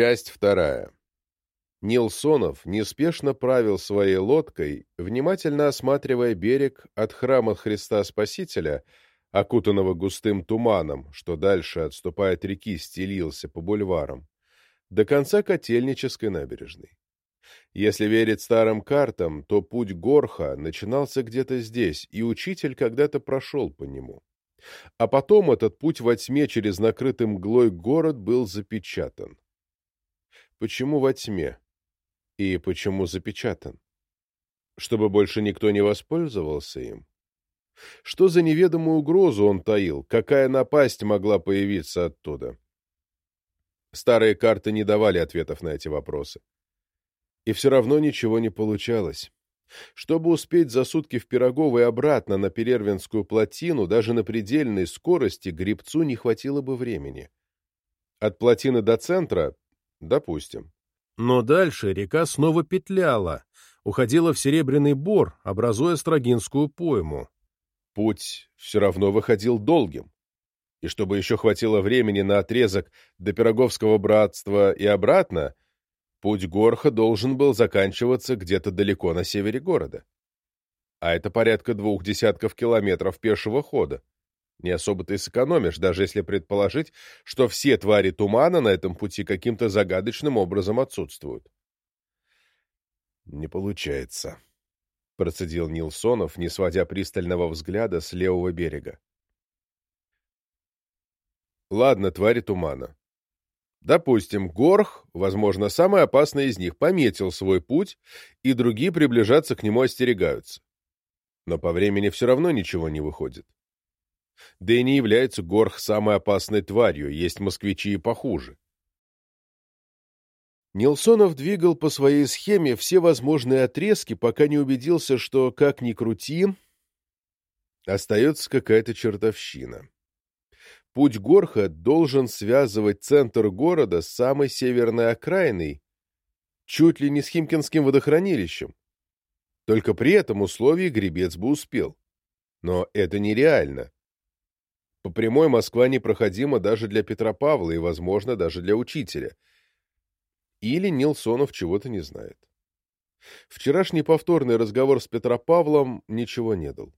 Часть вторая. Нилсонов неспешно правил своей лодкой, внимательно осматривая берег от храма Христа Спасителя, окутанного густым туманом, что дальше, отступая от реки, стелился по бульварам, до конца Котельнической набережной. Если верить старым картам, то путь Горха начинался где-то здесь, и учитель когда-то прошел по нему. А потом этот путь во тьме через накрытый мглой город был запечатан. Почему во тьме? И почему запечатан? Чтобы больше никто не воспользовался им? Что за неведомую угрозу он таил? Какая напасть могла появиться оттуда? Старые карты не давали ответов на эти вопросы. И все равно ничего не получалось. Чтобы успеть за сутки в Пирогово обратно на Перервинскую плотину, даже на предельной скорости грибцу не хватило бы времени. От плотины до центра — допустим. Но дальше река снова петляла, уходила в Серебряный Бор, образуя Строгинскую пойму. Путь все равно выходил долгим. И чтобы еще хватило времени на отрезок до Пироговского братства и обратно, путь Горха должен был заканчиваться где-то далеко на севере города. А это порядка двух десятков километров пешего хода. Не особо-то и сэкономишь, даже если предположить, что все твари тумана на этом пути каким-то загадочным образом отсутствуют. «Не получается», — процедил Нилсонов, не сводя пристального взгляда с левого берега. «Ладно, твари тумана. Допустим, Горх, возможно, самый опасный из них, пометил свой путь, и другие приближаться к нему остерегаются. Но по времени все равно ничего не выходит. Да и не является Горх самой опасной тварью, есть москвичи и похуже. Нилсонов двигал по своей схеме все возможные отрезки, пока не убедился, что, как ни крути, остается какая-то чертовщина. Путь Горха должен связывать центр города с самой северной окраиной, чуть ли не с Химкинским водохранилищем. Только при этом условии гребец бы успел. Но это нереально. По прямой Москва непроходима даже для Петропавла и, возможно, даже для учителя. Или Нилсонов чего-то не знает. Вчерашний повторный разговор с Петропавлом ничего не дал.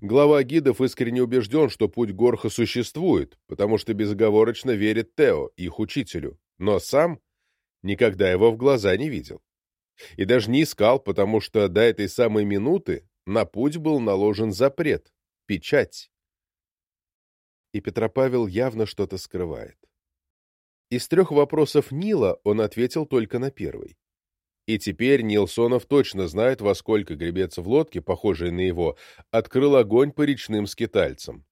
Глава гидов искренне убежден, что путь Горха существует, потому что безоговорочно верит Тео, их учителю, но сам никогда его в глаза не видел. И даже не искал, потому что до этой самой минуты на путь был наложен запрет, печать и Петропавел явно что-то скрывает. Из трех вопросов Нила он ответил только на первый. И теперь Нилсонов точно знает, во сколько гребец в лодке, похожей на его, открыл огонь по речным скитальцам.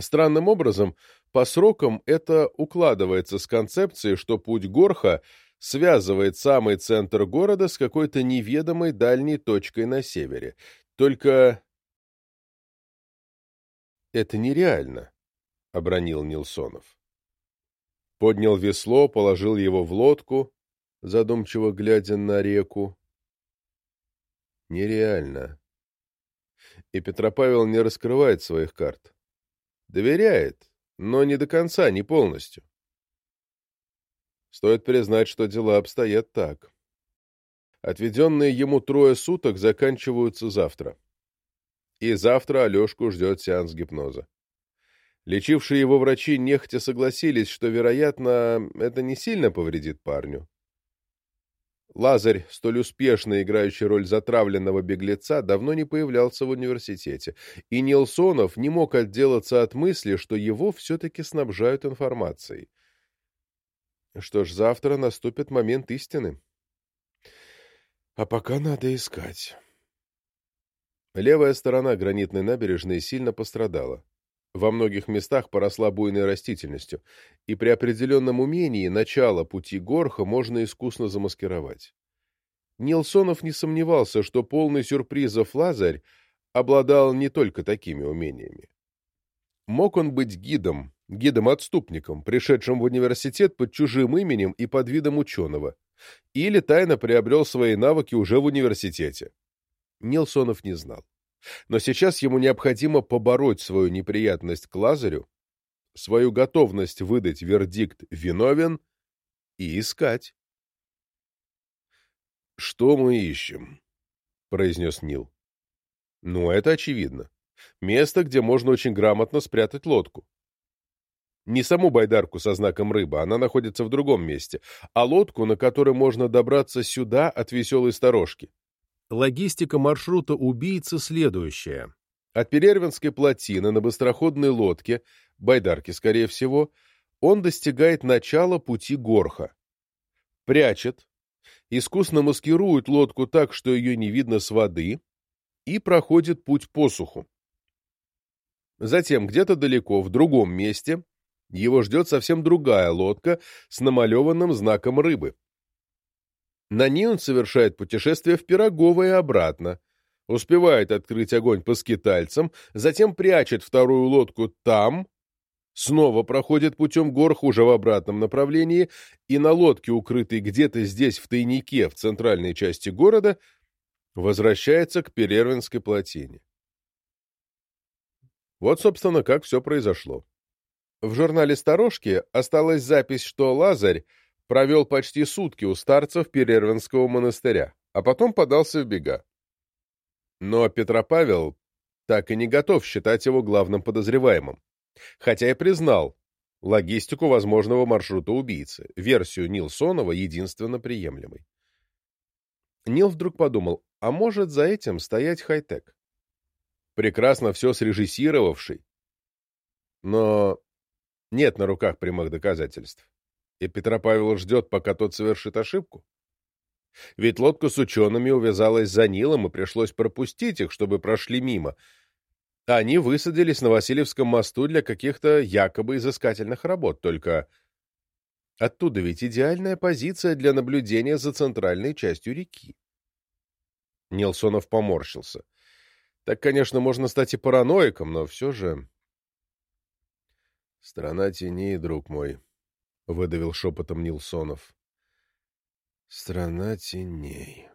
Странным образом, по срокам это укладывается с концепцией, что путь Горха связывает самый центр города с какой-то неведомой дальней точкой на севере. Только это нереально, — обронил Нилсонов. Поднял весло, положил его в лодку, задумчиво глядя на реку. Нереально. И Петропавел не раскрывает своих карт. Доверяет, но не до конца, не полностью. Стоит признать, что дела обстоят так. Отведенные ему трое суток заканчиваются завтра и завтра Алешку ждет сеанс гипноза. Лечившие его врачи нехотя согласились, что, вероятно, это не сильно повредит парню. Лазарь, столь успешно играющий роль затравленного беглеца, давно не появлялся в университете, и Нилсонов не мог отделаться от мысли, что его все-таки снабжают информацией. Что ж, завтра наступит момент истины. А пока надо искать. Левая сторона гранитной набережной сильно пострадала. Во многих местах поросла буйной растительностью, и при определенном умении начало пути Горха можно искусно замаскировать. Нилсонов не сомневался, что полный сюрпризов Лазарь обладал не только такими умениями. Мог он быть гидом, гидом-отступником, пришедшим в университет под чужим именем и под видом ученого, или тайно приобрел свои навыки уже в университете. Нилсонов не знал. Но сейчас ему необходимо побороть свою неприятность к Лазарю, свою готовность выдать вердикт «виновен» и искать. «Что мы ищем?» — произнес Нил. «Ну, это очевидно. Место, где можно очень грамотно спрятать лодку. Не саму байдарку со знаком рыба, она находится в другом месте, а лодку, на которой можно добраться сюда от веселой сторожки. Логистика маршрута убийцы следующая. От Перервинской плотины на быстроходной лодке, байдарке, скорее всего, он достигает начала пути Горха. Прячет, искусно маскирует лодку так, что ее не видно с воды, и проходит путь по суху. Затем где-то далеко, в другом месте, его ждет совсем другая лодка с намалеванным знаком рыбы. На ней он совершает путешествие в Пирогово и обратно, успевает открыть огонь по скитальцам, затем прячет вторую лодку там, снова проходит путем гор хуже в обратном направлении и на лодке, укрытой где-то здесь в тайнике в центральной части города, возвращается к Перервинской плотине. Вот, собственно, как все произошло. В журнале «Сторожки» осталась запись, что Лазарь провел почти сутки у старцев Перервинского монастыря, а потом подался в бега. Но Петропавел так и не готов считать его главным подозреваемым, хотя и признал логистику возможного маршрута убийцы, версию Нилсонова единственно приемлемой. Нил вдруг подумал, а может за этим стоять хай-тек? Прекрасно все срежиссировавший, но нет на руках прямых доказательств. И Петропавел ждет, пока тот совершит ошибку. Ведь лодка с учеными увязалась за Нилом, и пришлось пропустить их, чтобы прошли мимо. Они высадились на Васильевском мосту для каких-то якобы изыскательных работ, только оттуда ведь идеальная позиция для наблюдения за центральной частью реки. Нилсонов поморщился. Так, конечно, можно стать и параноиком, но все же... «Страна теней, друг мой», — выдавил шепотом Нилсонов. «Страна теней».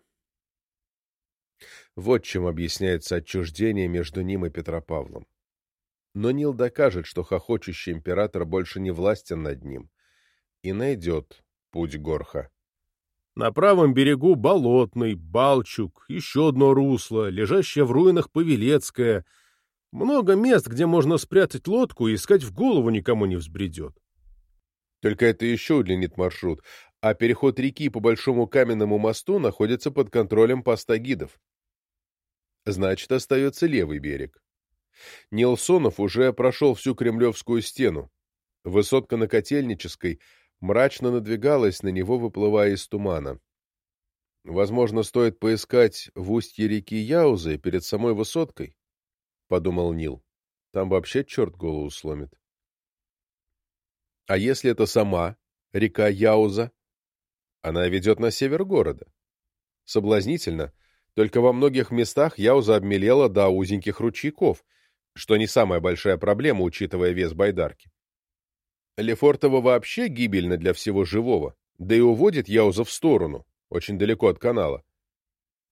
Вот чем объясняется отчуждение между ним и Петропавлом. Но Нил докажет, что хохочущий император больше не властен над ним, и найдет путь Горха. На правом берегу Болотный, Балчук, еще одно русло, лежащее в руинах Павелецкое — много мест, где можно спрятать лодку и искать в голову никому не взбредет. Только это еще удлинит маршрут, а переход реки по Большому каменному мосту находится под контролем поста гидов. Значит, остается левый берег. Нилсонов уже прошел всю Кремлевскую стену. Высотка на Котельнической мрачно надвигалась на него, выплывая из тумана. Возможно, стоит поискать в устье реки Яузы перед самой высоткой. — подумал Нил. «Там вообще черт голову сломит». «А если это сама река Яуза?» Она ведет на север города. Соблазнительно, только во многих местах Яуза обмелела до узеньких ручейков, что не самая большая проблема, учитывая вес байдарки. Лефортово вообще гибельно для всего живого, да и уводит Яуза в сторону, очень далеко от канала.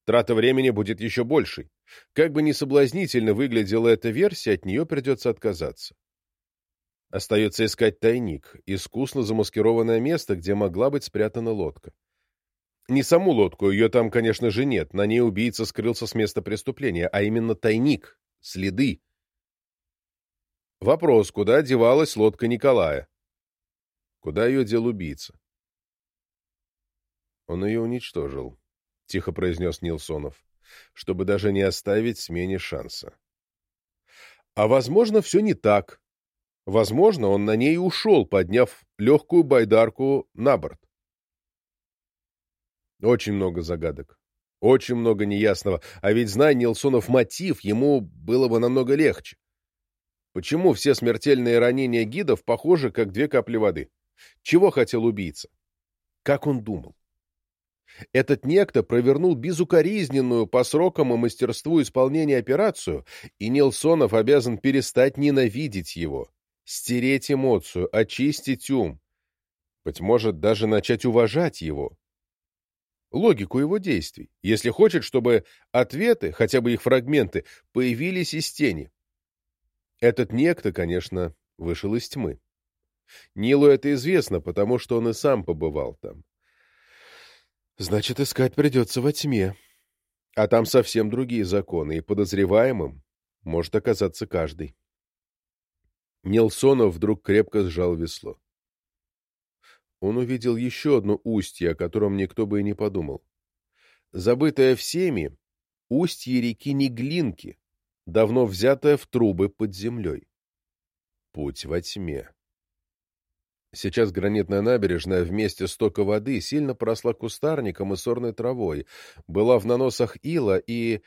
Трата времени будет еще большей. Как бы ни соблазнительно выглядела эта версия, от нее придется отказаться. Остается искать тайник, искусно замаскированное место, где могла быть спрятана лодка. Не саму лодку, ее там, конечно же, нет, на ней убийца скрылся с места преступления, а именно тайник, следы. Вопрос, куда девалась лодка Николая? Куда ее дел убийца? Он ее уничтожил. — тихо произнес Нилсонов, — чтобы даже не оставить смене шанса. А, возможно, все не так. Возможно, он на ней ушел, подняв легкую байдарку на борт. Очень много загадок. Очень много неясного. А ведь, зная Нилсонов мотив, ему было бы намного легче. Почему все смертельные ранения гидов похожи, как две капли воды? Чего хотел убийца? Как он думал? Этот некто провернул безукоризненную по срокам и мастерству исполнения операцию, и Нилсонов обязан перестать ненавидеть его, стереть эмоцию, очистить ум, быть может, даже начать уважать его. Логику его действий, если хочет, чтобы ответы, хотя бы их фрагменты, появились из тени. Этот некто, конечно, вышел из тьмы. Нилу это известно, потому что он и сам побывал там. Значит, искать придется во тьме. А там совсем другие законы, и подозреваемым может оказаться каждый. Нилсонов вдруг крепко сжал весло. Он увидел еще одно устье, о котором никто бы и не подумал. Забытое всеми, устье реки Неглинки, давно взятое в трубы под землей. Путь во тьме. Сейчас гранитная набережная вместе стока воды сильно поросла кустарником и сорной травой, была в наносах ила, и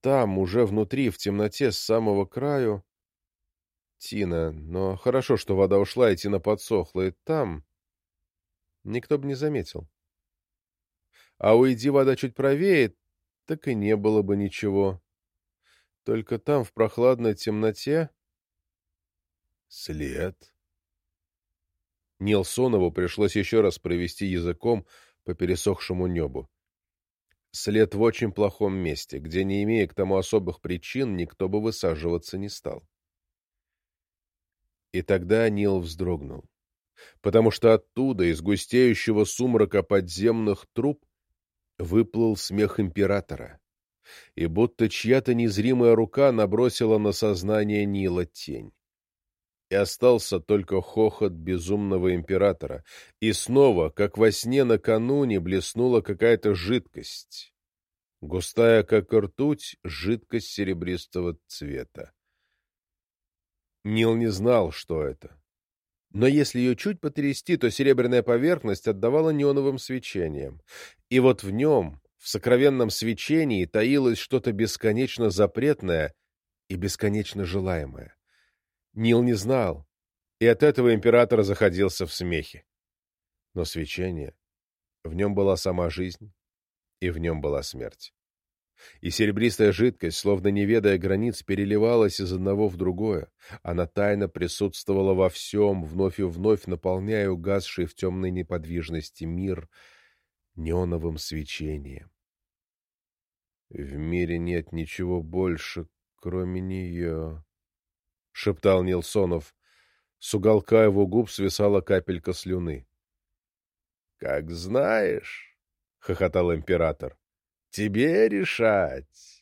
там, уже внутри, в темноте, с самого краю... Тина, но хорошо, что вода ушла, и Тина подсохла, и там... Никто бы не заметил. А уйди вода чуть правее, так и не было бы ничего. Только там, в прохладной темноте... След. Нилсонову пришлось еще раз провести языком по пересохшему небу. След в очень плохом месте, где, не имея к тому особых причин, никто бы высаживаться не стал. И тогда Нил вздрогнул, потому что оттуда, из густеющего сумрака подземных труб, выплыл смех императора, и будто чья-то незримая рука набросила на сознание Нила тень и остался только хохот безумного императора. И снова, как во сне накануне, блеснула какая-то жидкость. Густая, как ртуть, жидкость серебристого цвета. Нил не знал, что это. Но если ее чуть потрясти, то серебряная поверхность отдавала неоновым свечением. И вот в нем, в сокровенном свечении, таилось что-то бесконечно запретное и бесконечно желаемое. Нил не знал, и от этого император заходился в смехе. Но свечение, в нем была сама жизнь, и в нем была смерть. И серебристая жидкость, словно не ведая границ, переливалась из одного в другое. Она тайно присутствовала во всем, вновь и вновь наполняя угасший в темной неподвижности мир неоновым свечением. В мире нет ничего больше, кроме нее. — шептал Нилсонов. С уголка его губ свисала капелька слюны. — Как знаешь, — хохотал император, — тебе решать.